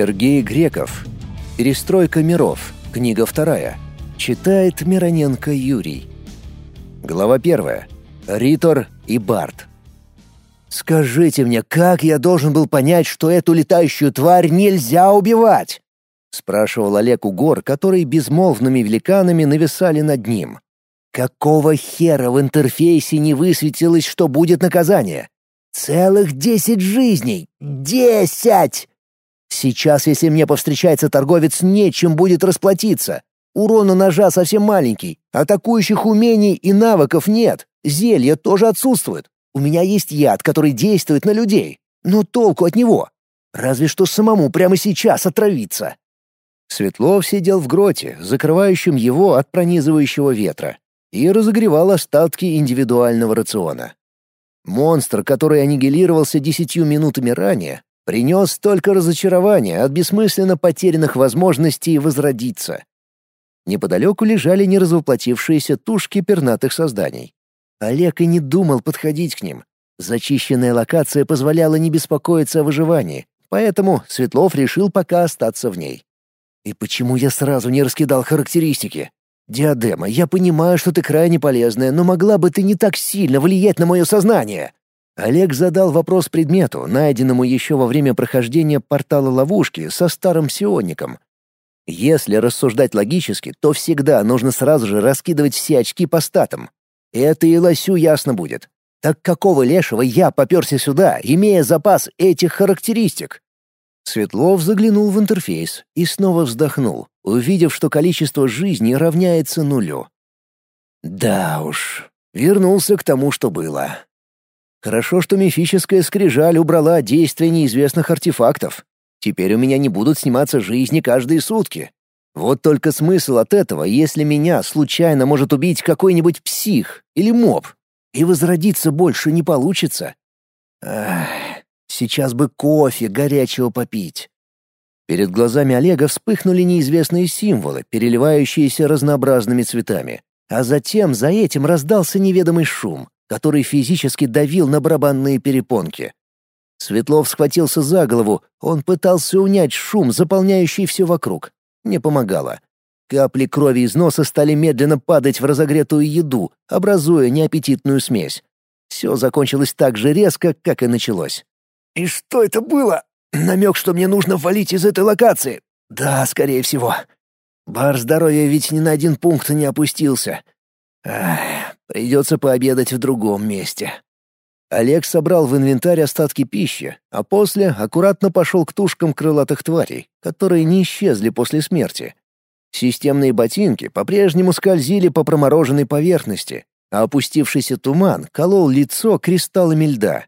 Сергей Греков. Перестройка миров. Книга вторая. Читает Мироненко Юрий. Глава первая. Ритор и Барт. «Скажите мне, как я должен был понять, что эту летающую тварь нельзя убивать?» — спрашивал Олег у гор, которые безмолвными великанами нависали над ним. «Какого хера в интерфейсе не высветилось, что будет наказание? Целых десять жизней! Десять! Сейчас, если мне повстречается торговец, нечем будет расплатиться. Урон у ножа совсем маленький, атакующих умений и навыков нет, зелья тоже отсутствуют. У меня есть яд, который действует на людей, но толку от него? Разве что самому прямо сейчас отравиться. Светлов сидел в гроте, закрывающем его от пронизывающего ветра, и разогревал остатки индивидуального рациона. Монстр, который аннигилировался десятью минутами ранее, принес только разочарование от бессмысленно потерянных возможностей возродиться. Неподалеку лежали неразвоплотившиеся тушки пернатых созданий. Олег и не думал подходить к ним. Зачищенная локация позволяла не беспокоиться о выживании, поэтому Светлов решил пока остаться в ней. И почему я сразу не раскидал характеристики? Диадема, я понимаю, что ты крайне полезная, но могла бы ты не так сильно влиять на мое сознание. Олег задал вопрос предмету, найденному еще во время прохождения портала ловушки со старым сиоником. Если рассуждать логически, то всегда нужно сразу же раскидывать все очки по статам. Это и лосю ясно будет. Так какого лешего я попёрся сюда, имея запас этих характеристик? Светлов заглянул в интерфейс и снова вздохнул, увидев, что количество жизней равняется нулю. Да уж, вернулся к тому, что было. Хорошо, что мифическая скрижаль убрала действие неизвестных артефактов. Теперь у меня не будут сниматься жизни каждые сутки. Вот только смысл от этого, если меня случайно может убить какой-нибудь псих или моб, и возродиться больше не получится. Ах, сейчас бы кофе горячего попить. Перед глазами Олега вспыхнули неизвестные символы, переливающиеся разнообразными цветами. А затем за этим раздался неведомый шум, который физически давил на барабанные перепонки. Светлов схватился за голову, он пытался унять шум, заполняющий все вокруг не помогало. Капли крови из носа стали медленно падать в разогретую еду, образуя неаппетитную смесь. Все закончилось так же резко, как и началось. «И что это было? Намек, что мне нужно валить из этой локации?» «Да, скорее всего. Бар здоровья ведь ни на один пункт не опустился. Ах, придется пообедать в другом месте». Олег собрал в инвентарь остатки пищи, а после аккуратно пошел к тушкам крылатых тварей, которые не исчезли после смерти. Системные ботинки по-прежнему скользили по промороженной поверхности, а опустившийся туман колол лицо кристаллами льда.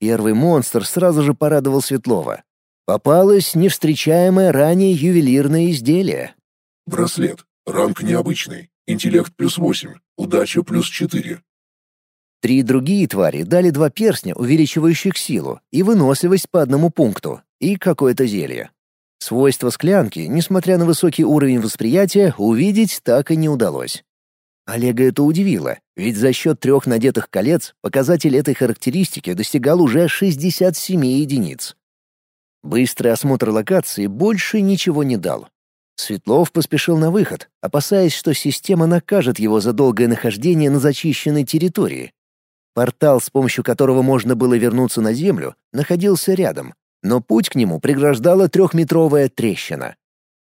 Первый монстр сразу же порадовал Светлова. Попалось невстречаемое ранее ювелирное изделие. Браслет. Ранг необычный. Интеллект плюс восемь. Удача плюс четыре. Три другие твари дали два перстня, увеличивающих силу, и выносливость по одному пункту, и какое-то зелье. Свойства склянки, несмотря на высокий уровень восприятия, увидеть так и не удалось. Олега это удивило, ведь за счет трех надетых колец показатель этой характеристики достигал уже 67 единиц. Быстрый осмотр локации больше ничего не дал. Светлов поспешил на выход, опасаясь, что система накажет его за долгое нахождение на зачищенной территории, Портал, с помощью которого можно было вернуться на Землю, находился рядом, но путь к нему преграждала трехметровая трещина.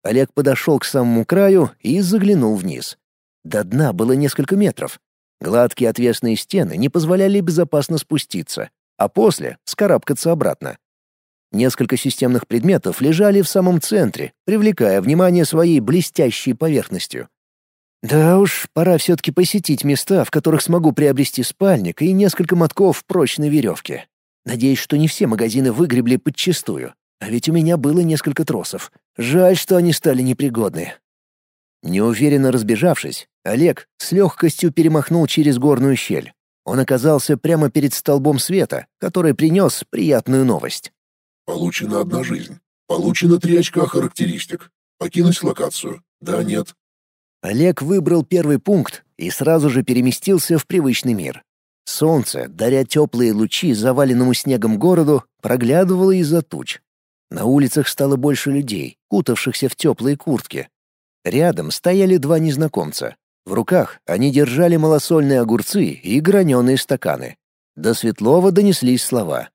Олег подошел к самому краю и заглянул вниз. До дна было несколько метров. Гладкие отвесные стены не позволяли безопасно спуститься, а после — скарабкаться обратно. Несколько системных предметов лежали в самом центре, привлекая внимание своей блестящей поверхностью. Да уж, пора все-таки посетить места, в которых смогу приобрести спальник и несколько мотков прочной веревки. Надеюсь, что не все магазины выгребли подчистую. А ведь у меня было несколько тросов. Жаль, что они стали непригодны. Неуверенно разбежавшись, Олег с легкостью перемахнул через горную щель. Он оказался прямо перед столбом света, который принес приятную новость. Получена одна жизнь. Получено три очка характеристик. Покинуть локацию. Да, нет. Олег выбрал первый пункт и сразу же переместился в привычный мир. Солнце, даря теплые лучи заваленному снегом городу, проглядывало из-за туч. На улицах стало больше людей, кутавшихся в теплые куртки. Рядом стояли два незнакомца. В руках они держали малосольные огурцы и граненые стаканы. До Светлова донеслись слова.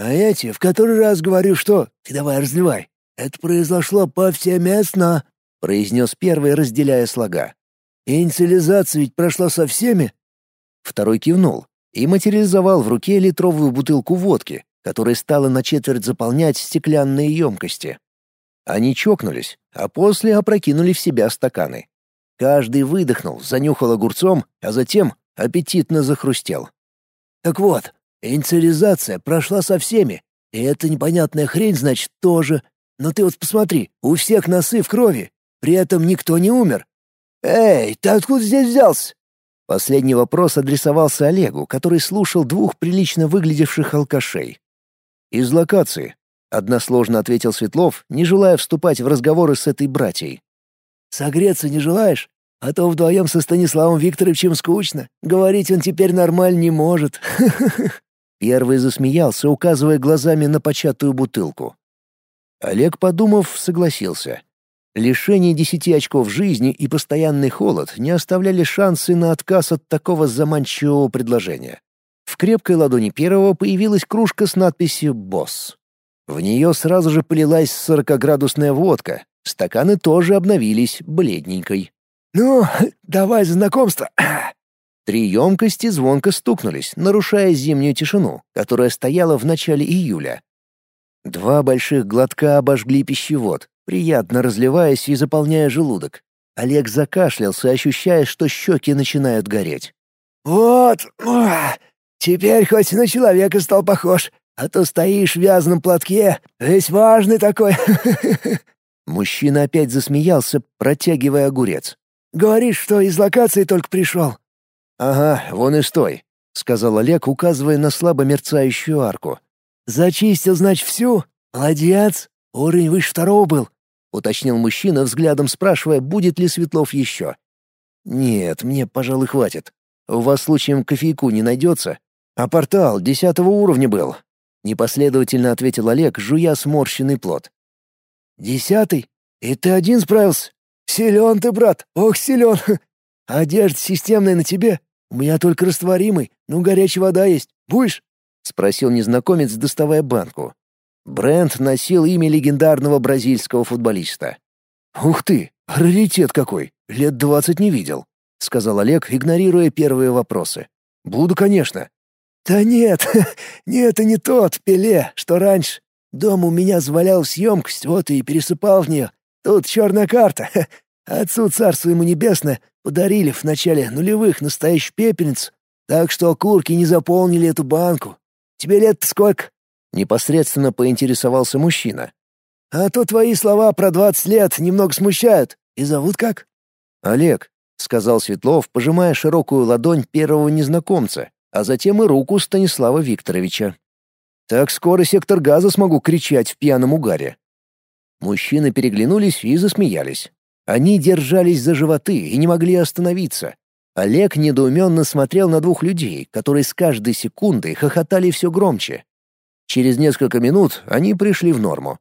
«А эти, в который раз говорю, что... Ты давай разливай. Это произошло повсеместно», — произнес первый, разделяя слога. «Инициализация ведь прошла со всеми?» Второй кивнул и материализовал в руке литровую бутылку водки, которая стала на четверть заполнять стеклянные емкости. Они чокнулись, а после опрокинули в себя стаканы. Каждый выдохнул, занюхал огурцом, а затем аппетитно захрустел. «Так вот, инициализация прошла со всеми, и эта непонятная хрень, значит, тоже. Но ты вот посмотри, у всех носы в крови, при этом никто не умер. Эй, ты откуда здесь взялся?» Последний вопрос адресовался Олегу, который слушал двух прилично выглядевших алкашей. «Из локации», — односложно ответил Светлов, не желая вступать в разговоры с этой братьей. «Согреться не желаешь? А то вдвоем со Станиславом Викторовичем скучно. Говорить он теперь нормально не может». Первый засмеялся, указывая глазами на початую бутылку. Олег, подумав, согласился. Лишение десяти очков жизни и постоянный холод не оставляли шансы на отказ от такого заманчивого предложения. В крепкой ладони первого появилась кружка с надписью «Босс». В нее сразу же полилась сорокоградусная водка. Стаканы тоже обновились бледненькой. «Ну, давай знакомство!» Три емкости звонко стукнулись, нарушая зимнюю тишину, которая стояла в начале июля. Два больших глотка обожгли пищевод, приятно разливаясь и заполняя желудок. Олег закашлялся, ощущая, что щеки начинают гореть. «Вот, теперь хоть на человека стал похож, а то стоишь в вязаном платке, весь важный такой». Мужчина опять засмеялся, протягивая огурец. «Говоришь, что из локации только пришел?» «Ага, вон и стой», — сказал Олег, указывая на слабо мерцающую арку. «Зачистил, значит, всю? Молодец! Уровень выше второго был. — уточнил мужчина, взглядом спрашивая, будет ли Светлов еще. «Нет, мне, пожалуй, хватит. У вас случаем кофейку не найдется? А портал десятого уровня был». Непоследовательно ответил Олег, жуя сморщенный плод. «Десятый? И ты один справился? Силен ты, брат, ох, силен! Одежда системная на тебе, у меня только растворимый, ну горячая вода есть. Будешь?» — спросил незнакомец, доставая банку. Брент носил имя легендарного бразильского футболиста. «Ух ты, раритет какой! Лет двадцать не видел», — сказал Олег, игнорируя первые вопросы. «Буду, конечно». «Да нет, нет, это не тот Пеле, что раньше. Дома у меня завалялась емкость, вот и пересыпал в нее. Тут черная карта. Отцу царство ему небесное подарили в начале нулевых настоящий пепельниц, так что окурки не заполнили эту банку. Тебе лет сколько?» Непосредственно поинтересовался мужчина. «А то твои слова про двадцать лет немного смущают. И зовут как?» «Олег», — сказал Светлов, пожимая широкую ладонь первого незнакомца, а затем и руку Станислава Викторовича. «Так скоро сектор газа смогу кричать в пьяном угаре». Мужчины переглянулись и засмеялись. Они держались за животы и не могли остановиться. Олег недоуменно смотрел на двух людей, которые с каждой секундой хохотали все громче. Через несколько минут они пришли в норму.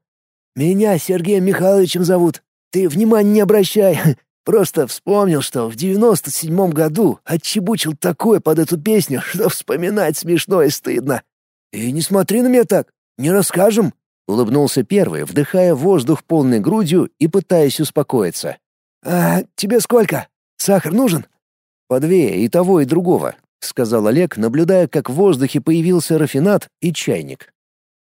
«Меня Сергеем Михайловичем зовут. Ты внимания не обращай. Просто вспомнил, что в девяносто седьмом году отчебучил такое под эту песню, что вспоминать смешно и стыдно. И не смотри на меня так, не расскажем». Улыбнулся первый, вдыхая воздух полной грудью и пытаясь успокоиться. «А тебе сколько? Сахар нужен?» «По две, и того, и другого», — сказал Олег, наблюдая, как в воздухе появился рафинат и чайник.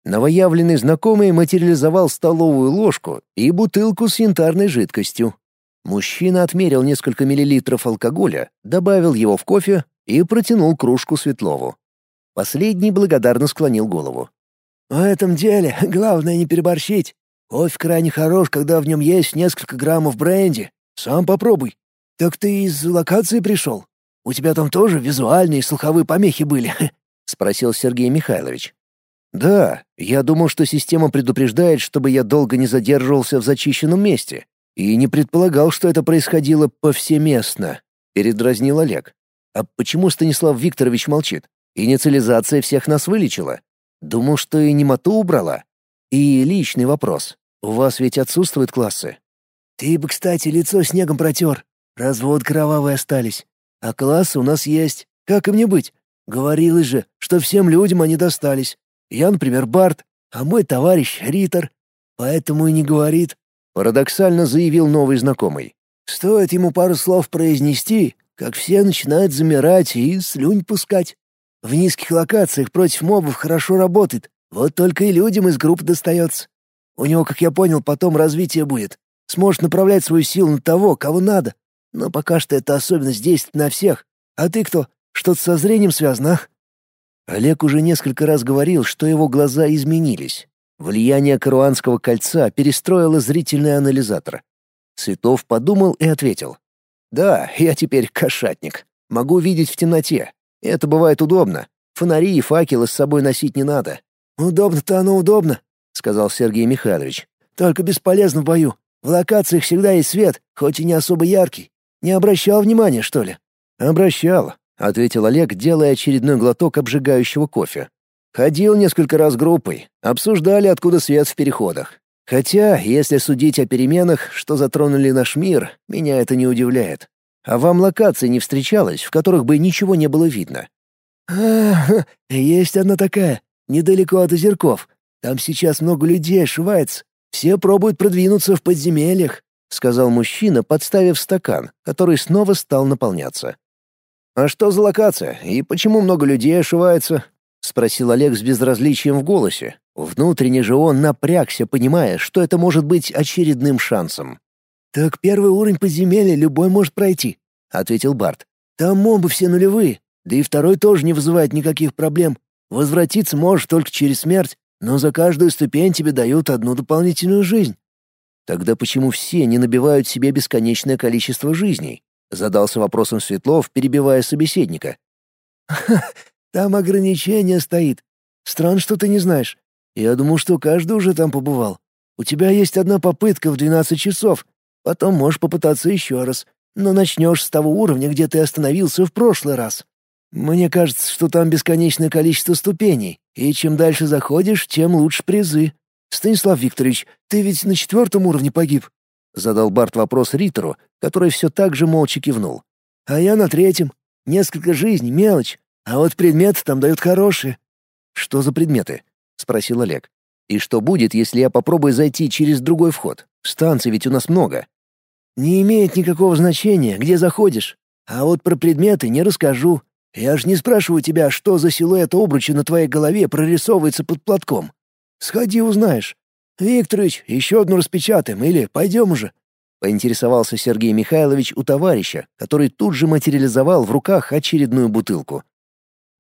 Новоявленный знакомый материализовал столовую ложку и бутылку с янтарной жидкостью. Мужчина отмерил несколько миллилитров алкоголя, добавил его в кофе и протянул кружку Светлову. Последний благодарно склонил голову. «В этом деле главное не переборщить. Кофе крайне хорош, когда в нем есть несколько граммов бренди. Сам попробуй. Так ты из локации пришел? У тебя там тоже визуальные и слуховые помехи были?» — спросил Сергей Михайлович. Да, я думал, что система предупреждает, чтобы я долго не задерживался в зачищенном месте, и не предполагал, что это происходило повсеместно, передразнил Олег. А почему Станислав Викторович молчит? Инициализация всех нас вылечила. Думал, что и немоту убрала. И личный вопрос. У вас ведь отсутствуют классы? Ты бы, кстати, лицо снегом протер. Развод кровавые остались. А классы у нас есть. Как им не быть? Говорилось же, что всем людям они достались. Я, например, Барт, а мой товарищ Ритор. Поэтому и не говорит. Парадоксально заявил новый знакомый. Стоит ему пару слов произнести, как все начинают замирать и слюнь пускать. В низких локациях против мобов хорошо работает, вот только и людям из группы достается. У него, как я понял, потом развитие будет. Сможет направлять свою силу на того, кого надо. Но пока что эта особенность действует на всех. А ты кто? Что-то со зрением связано, а? Олег уже несколько раз говорил, что его глаза изменились. Влияние каруанского кольца перестроило зрительный анализатор. Светов подумал и ответил. «Да, я теперь кошатник. Могу видеть в темноте. Это бывает удобно. Фонари и факелы с собой носить не надо». «Удобно-то оно удобно», — сказал Сергей Михайлович. «Только бесполезно в бою. В локациях всегда есть свет, хоть и не особо яркий. Не обращал внимания, что ли?» «Обращал», — ответил Олег, делая очередной глоток обжигающего кофе. «Ходил несколько раз группой. Обсуждали, откуда свет в переходах. Хотя, если судить о переменах, что затронули наш мир, меня это не удивляет. А вам локаций не встречалось, в которых бы ничего не было видно?» «А, есть одна такая, недалеко от озерков. Там сейчас много людей ошивается. Все пробуют продвинуться в подземельях», — сказал мужчина, подставив стакан, который снова стал наполняться. «А что за локация? И почему много людей ошивается?» — спросил Олег с безразличием в голосе. Внутренне же он напрягся, понимая, что это может быть очередным шансом. «Так первый уровень подземелья любой может пройти», — ответил Барт. «Там мобы все нулевые, да и второй тоже не вызывает никаких проблем. Возвратиться можешь только через смерть, но за каждую ступень тебе дают одну дополнительную жизнь. Тогда почему все не набивают себе бесконечное количество жизней? Задался вопросом Светлов, перебивая собеседника. там ограничение стоит. Странно, что ты не знаешь. Я думал, что каждый уже там побывал. У тебя есть одна попытка в 12 часов. Потом можешь попытаться еще раз. Но начнешь с того уровня, где ты остановился в прошлый раз. Мне кажется, что там бесконечное количество ступеней, и чем дальше заходишь, тем лучше призы. Станислав Викторович, ты ведь на четвертом уровне погиб?» Задал Барт вопрос Ритору, который все так же молча кивнул. «А я на третьем. Несколько жизней, мелочь. А вот предметы там дают хорошие». «Что за предметы?» — спросил Олег. «И что будет, если я попробую зайти через другой вход? Станций ведь у нас много». «Не имеет никакого значения, где заходишь. А вот про предметы не расскажу. Я ж не спрашиваю тебя, что за силуэт обруча на твоей голове прорисовывается под платком. Сходи узнаешь. Викторович, еще одну распечатаем или пойдем уже?» Поинтересовался Сергей Михайлович у товарища, который тут же материализовал в руках очередную бутылку.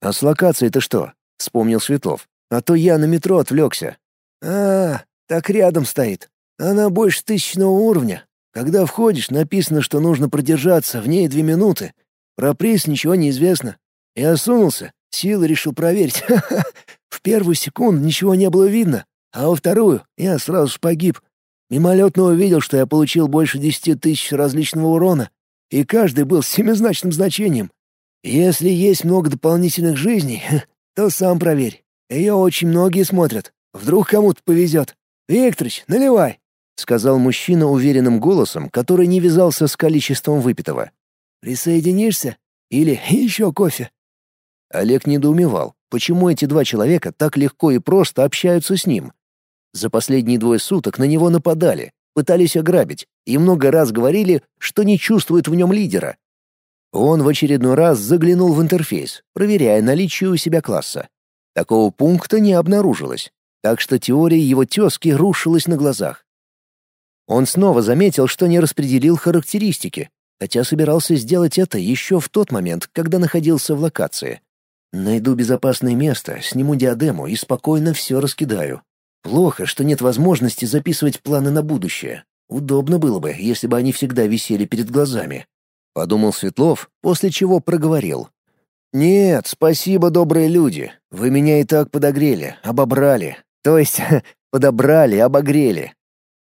«А с локацией-то что?» — вспомнил Светлов. «А то я на метро отвлекся». «А, так рядом стоит. Она больше тысячного уровня. Когда входишь, написано, что нужно продержаться в ней две минуты. Про приз ничего не известно. Я сунулся, силы решил проверить. В первую секунду ничего не было видно, а во вторую я сразу же погиб. Мимолетно увидел, что я получил больше десяти тысяч различного урона, и каждый был с семизначным значением. Если есть много дополнительных жизней, то сам проверь. Ее очень многие смотрят. Вдруг кому-то повезет. Викторович, наливай!» — сказал мужчина уверенным голосом, который не вязался с количеством выпитого. «Присоединишься? Или еще кофе?» Олег недоумевал, почему эти два человека так легко и просто общаются с ним. За последние двое суток на него нападали, пытались ограбить и много раз говорили, что не чувствуют в нем лидера. Он в очередной раз заглянул в интерфейс, проверяя наличие у себя класса. Такого пункта не обнаружилось, так что теория его тезки рушилась на глазах. Он снова заметил, что не распределил характеристики, хотя собирался сделать это еще в тот момент, когда находился в локации. Найду безопасное место, сниму диадему и спокойно все раскидаю. Плохо, что нет возможности записывать планы на будущее. Удобно было бы, если бы они всегда висели перед глазами. Подумал Светлов, после чего проговорил. «Нет, спасибо, добрые люди. Вы меня и так подогрели, обобрали. То есть, подобрали, обогрели».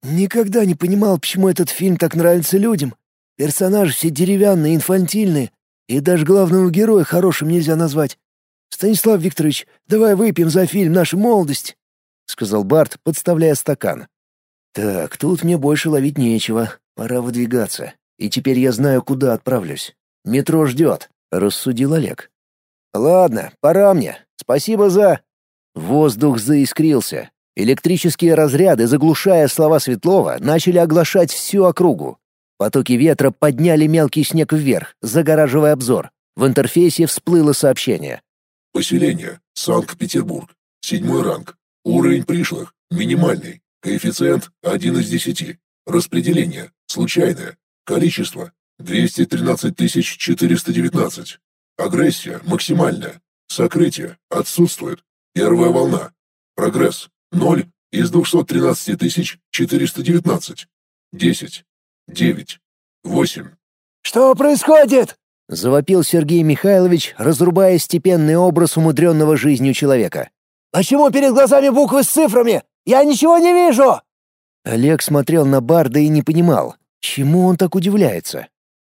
«Никогда не понимал, почему этот фильм так нравится людям. Персонажи все деревянные, инфантильные, и даже главного героя хорошим нельзя назвать. Станислав Викторович, давай выпьем за фильм «Наша молодость». — сказал Барт, подставляя стакан. «Так, тут мне больше ловить нечего. Пора выдвигаться. И теперь я знаю, куда отправлюсь. Метро ждет», — рассудил Олег. «Ладно, пора мне. Спасибо за...» Воздух заискрился. Электрические разряды, заглушая слова Светлова, начали оглашать всю округу. Потоки ветра подняли мелкий снег вверх, загораживая обзор. В интерфейсе всплыло сообщение. «Поселение. Санкт-Петербург. Седьмой ранг. Уровень пришлых. Минимальный. Коэффициент 1 из 10. Распределение. Случайное. Количество. 213 419. Агрессия. Максимальная. Сокрытие. Отсутствует. Первая волна. Прогресс. 0 из 213 419. 10. 9. 8. «Что происходит?» — завопил Сергей Михайлович, разрубая степенный образ умудренного жизнью человека. «Почему перед глазами буквы с цифрами? Я ничего не вижу!» Олег смотрел на Барда и не понимал, чему он так удивляется.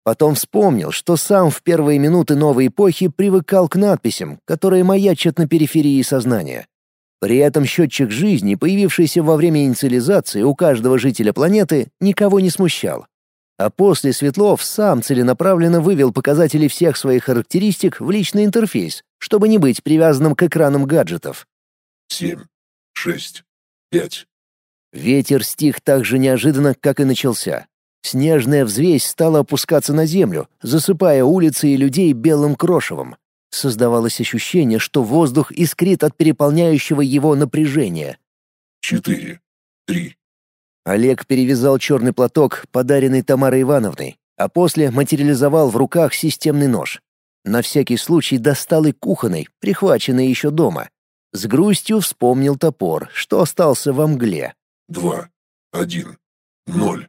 Потом вспомнил, что сам в первые минуты новой эпохи привыкал к надписям, которые маячат на периферии сознания. При этом счетчик жизни, появившийся во время инициализации у каждого жителя планеты, никого не смущал. А после Светлов сам целенаправленно вывел показатели всех своих характеристик в личный интерфейс, чтобы не быть привязанным к экранам гаджетов. «Семь, шесть, пять». Ветер стих так же неожиданно, как и начался. Снежная взвесь стала опускаться на землю, засыпая улицы и людей белым крошевом. Создавалось ощущение, что воздух искрит от переполняющего его напряжения. «Четыре, три». Олег перевязал черный платок, подаренный Тамарой Ивановной, а после материализовал в руках системный нож. На всякий случай достал и кухонный, прихваченный еще дома. С грустью вспомнил топор, что остался во мгле. «Два, один, ноль».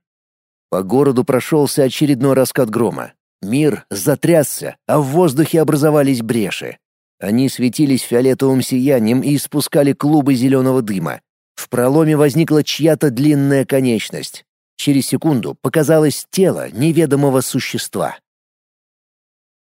По городу прошелся очередной раскат грома. Мир затрясся, а в воздухе образовались бреши. Они светились фиолетовым сиянием и испускали клубы зеленого дыма. В проломе возникла чья-то длинная конечность. Через секунду показалось тело неведомого существа.